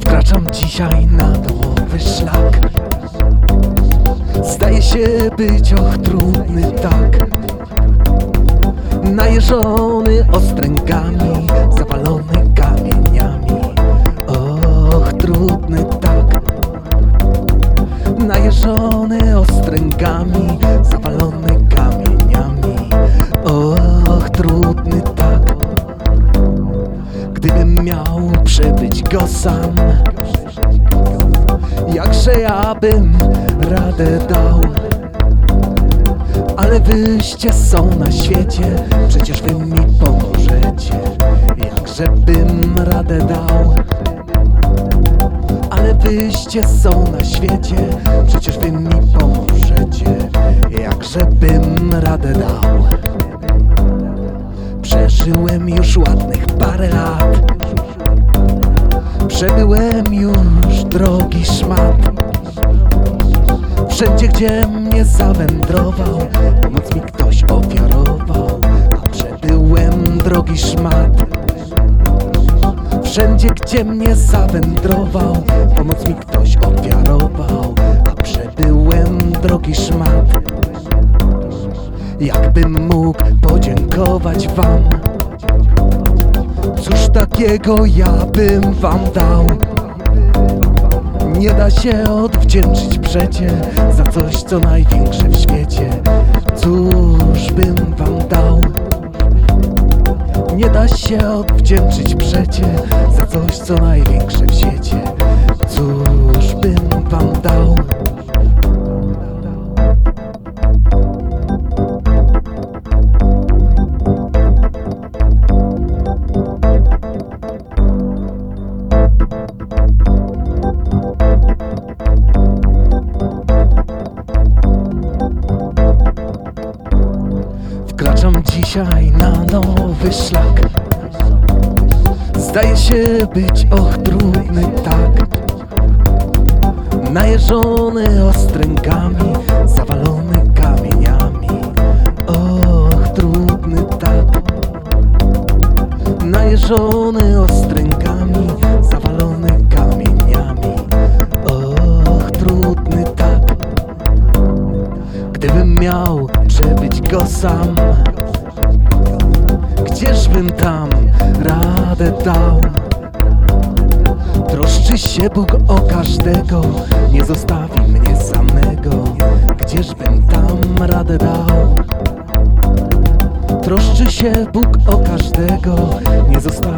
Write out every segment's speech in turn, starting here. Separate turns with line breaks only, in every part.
Wkraczam dzisiaj na nowy szlak. Zdaje się być och trudny tak. Najeżony ostręgami Najeżony ostręgami Zawalony kamieniami. Och trudny tak Gdybym miał przebyć go sam. Jakże ja bym radę dał? Ale wyście są na świecie Przecież wy mi pomożecie. Jakże bym radę dał Ale wyście są na świecie. Przecież wy mi pomożecie Jakże bym radę dał. Przeżyłem już ładnych parę lat. Przebyłem już drogi szmat. Wszędzie gdzie mnie zawędrował Pomoc mi ktoś ofiarował A przebyłem drogi szmat Wszędzie gdzie mnie zawędrował. Pomoc mi ktoś ofiarował A przebyłem drogi szmat. Jakbym mógł podziękować wam. Cóż takiego ja bym wam dał? Nie da się odwdzięczyć przecie Za coś co największe w świecie. Cóż bym wam dał Nie da się odwdzięczyć przecie Za coś co największe w świecie. Cóż bym wam dał nowy szlak Zdaje się być och trudny tak Najeżony ostręgami Gdzieżbym tam radę dał? Troszczy się Bóg o każdego Nie zostawi mnie samego. Gdzieżbym tam radę dał? Troszczy się Bóg o każdego Nie zostawi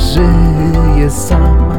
żyje sam.